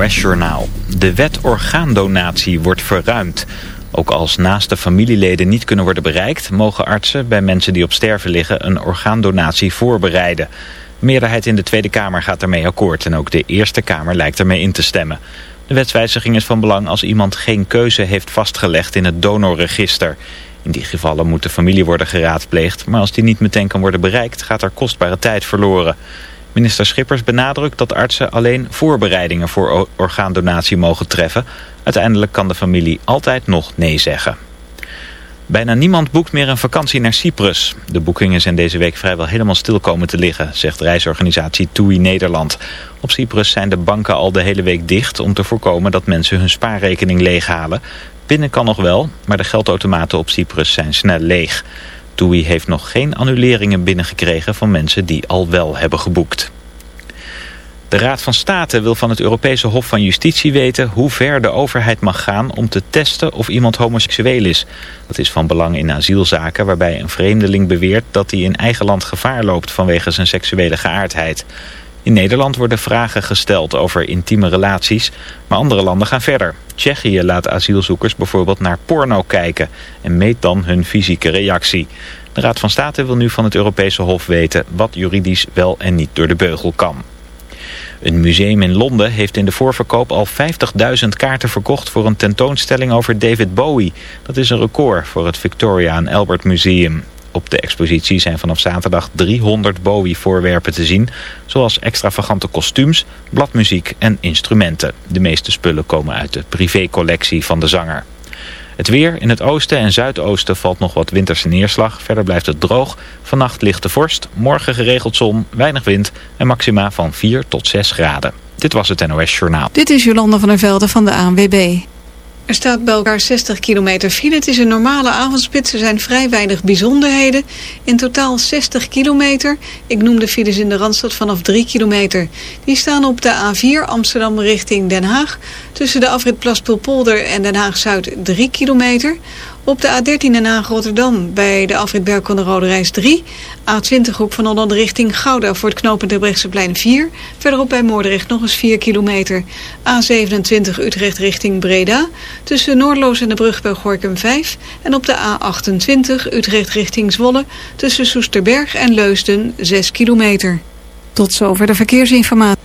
NOS-journaal. De wet orgaandonatie wordt verruimd. Ook als naaste familieleden niet kunnen worden bereikt... mogen artsen bij mensen die op sterven liggen een orgaandonatie voorbereiden. De meerderheid in de Tweede Kamer gaat ermee akkoord... en ook de Eerste Kamer lijkt ermee in te stemmen. De wetswijziging is van belang als iemand geen keuze heeft vastgelegd in het donorregister. In die gevallen moet de familie worden geraadpleegd... maar als die niet meteen kan worden bereikt gaat er kostbare tijd verloren... Minister Schippers benadrukt dat artsen alleen voorbereidingen voor orgaandonatie mogen treffen. Uiteindelijk kan de familie altijd nog nee zeggen. Bijna niemand boekt meer een vakantie naar Cyprus. De boekingen zijn deze week vrijwel helemaal stil komen te liggen, zegt reisorganisatie TUI Nederland. Op Cyprus zijn de banken al de hele week dicht om te voorkomen dat mensen hun spaarrekening leeghalen. Binnen kan nog wel, maar de geldautomaten op Cyprus zijn snel leeg. TUI heeft nog geen annuleringen binnengekregen van mensen die al wel hebben geboekt. De Raad van State wil van het Europese Hof van Justitie weten hoe ver de overheid mag gaan om te testen of iemand homoseksueel is. Dat is van belang in asielzaken waarbij een vreemdeling beweert dat hij in eigen land gevaar loopt vanwege zijn seksuele geaardheid. In Nederland worden vragen gesteld over intieme relaties, maar andere landen gaan verder. Tsjechië laat asielzoekers bijvoorbeeld naar porno kijken en meet dan hun fysieke reactie. De Raad van State wil nu van het Europese Hof weten wat juridisch wel en niet door de beugel kan. Een museum in Londen heeft in de voorverkoop al 50.000 kaarten verkocht voor een tentoonstelling over David Bowie. Dat is een record voor het Victoria and Albert Museum. Op de expositie zijn vanaf zaterdag 300 Bowie-voorwerpen te zien, zoals extravagante kostuums, bladmuziek en instrumenten. De meeste spullen komen uit de privécollectie van de zanger. Het weer in het oosten en zuidoosten valt nog wat winterse neerslag. Verder blijft het droog. Vannacht ligt de vorst. Morgen geregeld zon, weinig wind en maxima van 4 tot 6 graden. Dit was het NOS Journaal. Dit is Jolanda van der Velde van de ANWB. Er staat bij elkaar 60 kilometer file. Het is een normale avondspits. Er zijn vrij weinig bijzonderheden. In totaal 60 kilometer. Ik noem de files in de Randstad vanaf 3 kilometer. Die staan op de A4 Amsterdam richting Den Haag. Tussen de afrit Plaspulpolder en Den Haag-Zuid 3 kilometer. Op de A13 Den Haag-Rotterdam bij de afrit Berkel de Rode Reis 3. A20 hoek van Holland richting Gouda voor het knooppunt plein 4. Verderop bij Moordrecht nog eens 4 kilometer. A27 Utrecht richting Breda. Tussen Noordloos en de brug bij Gorkum 5. En op de A28 Utrecht richting Zwolle. Tussen Soesterberg en Leusden 6 kilometer. Tot zover de verkeersinformatie.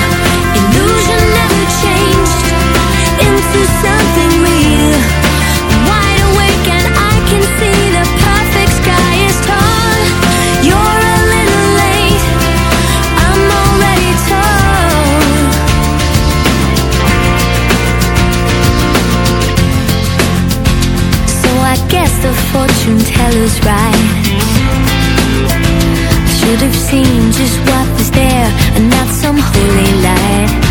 shouldn't tell us right. I should have seen just what was there And not some holy light.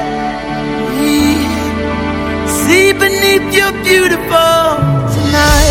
see beneath your beautiful tonight?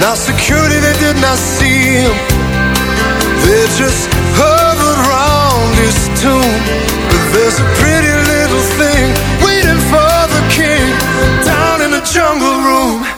Now security, they did not see him. They just hovered around his tomb. But there's a pretty little thing waiting for the king down in the jungle room.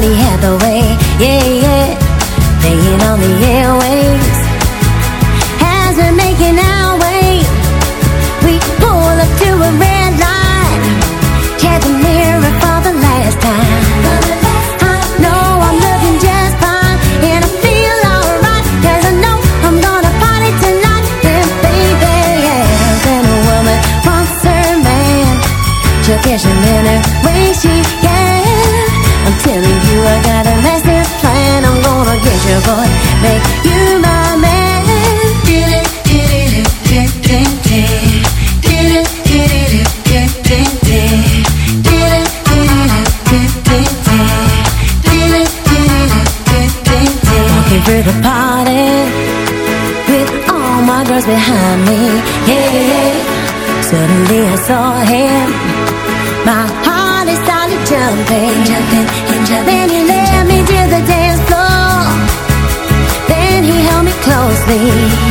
Sally Hathaway. Yeah, yeah. was behind me, yeah Suddenly I saw him My heart is started jumping, jumping, and jumping Then he led me to the dance floor Then he held me closely.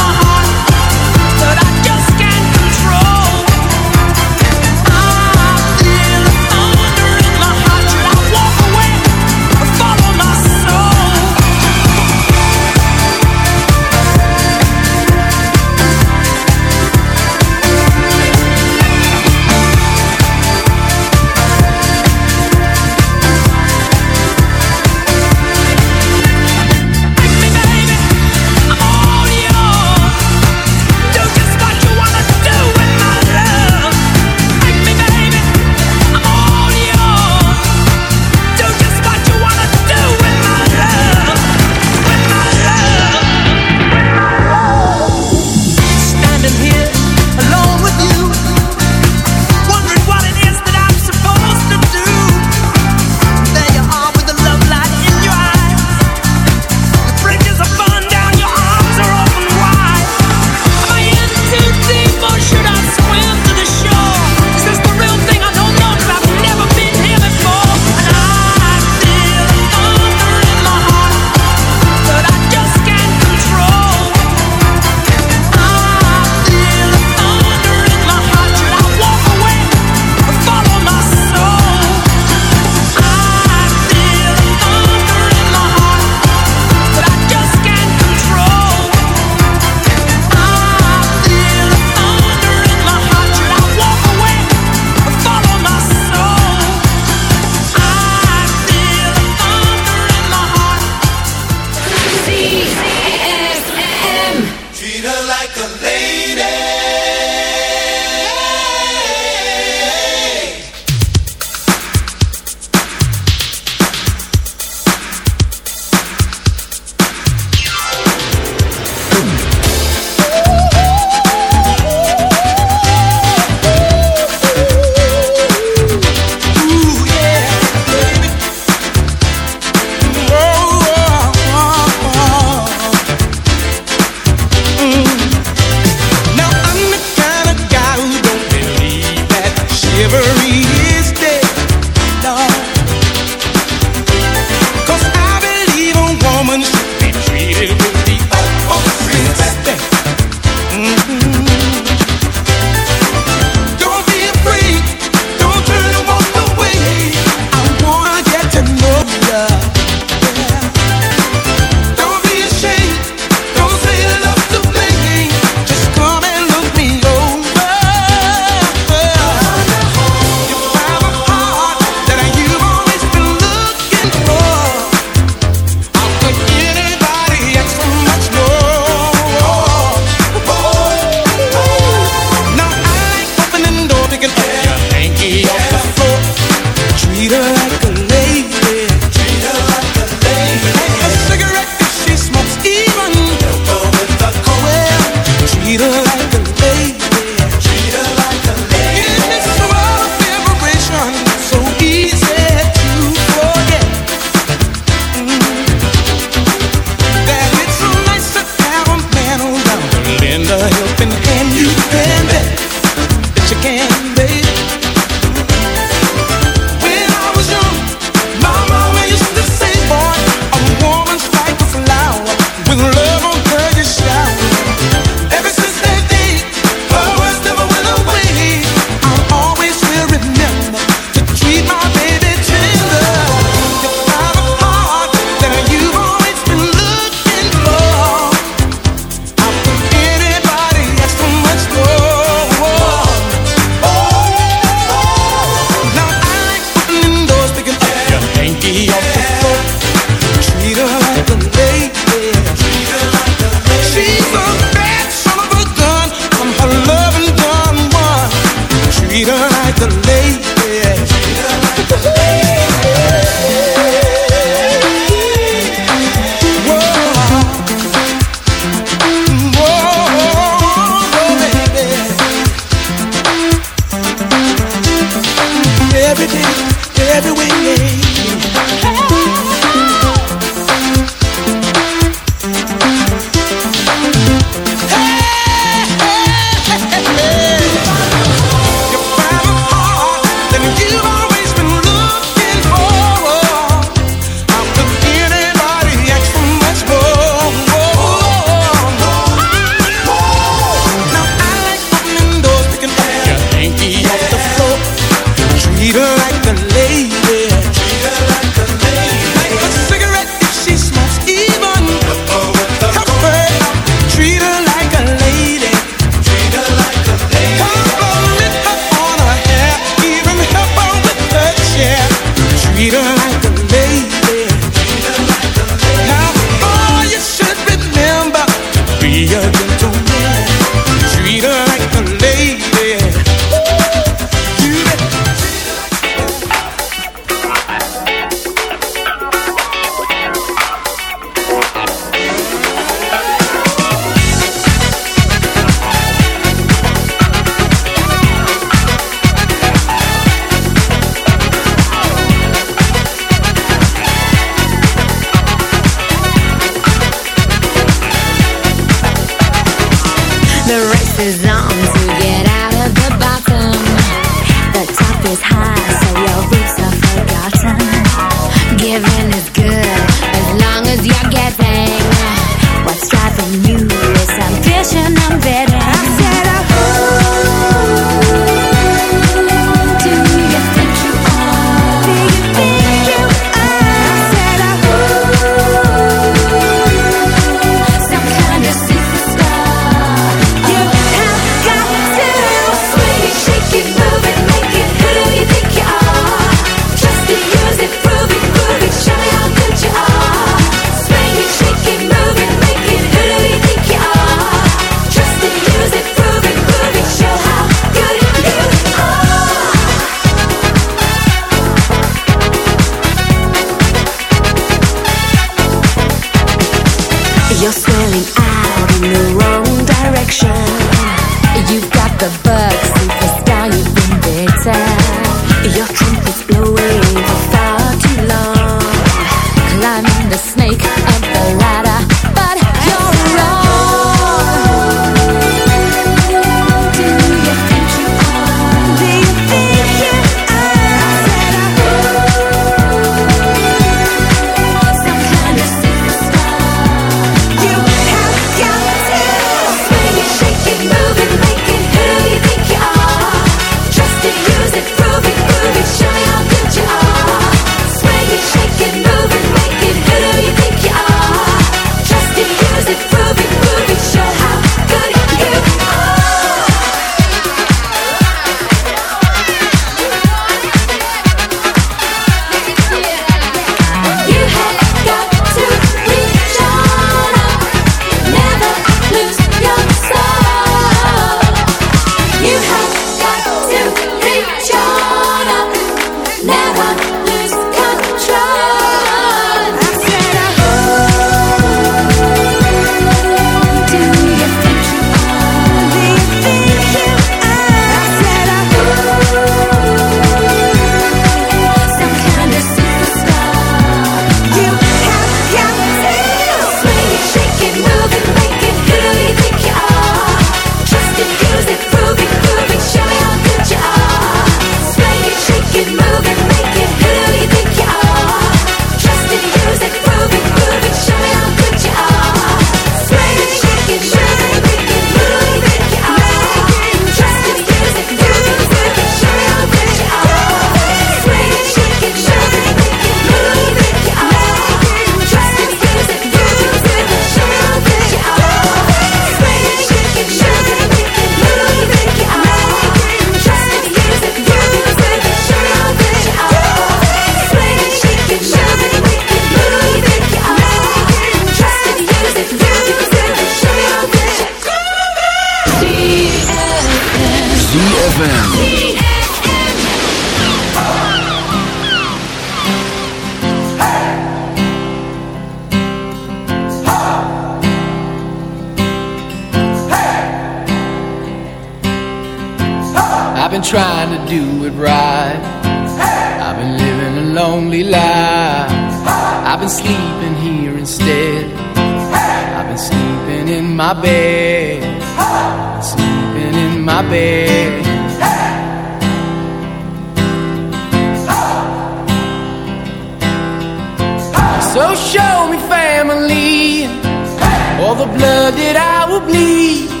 That I will bleed.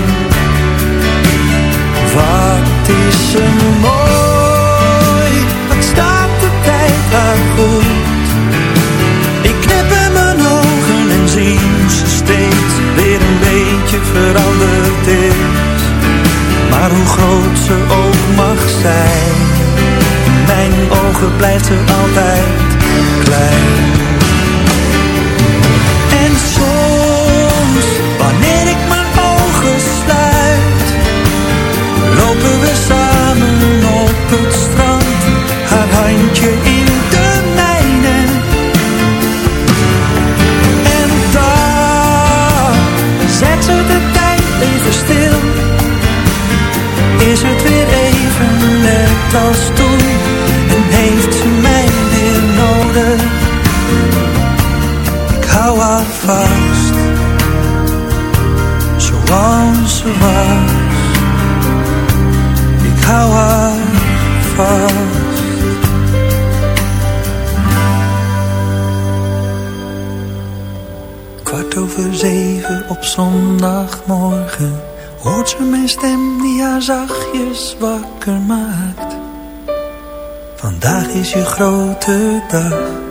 is je grote dag.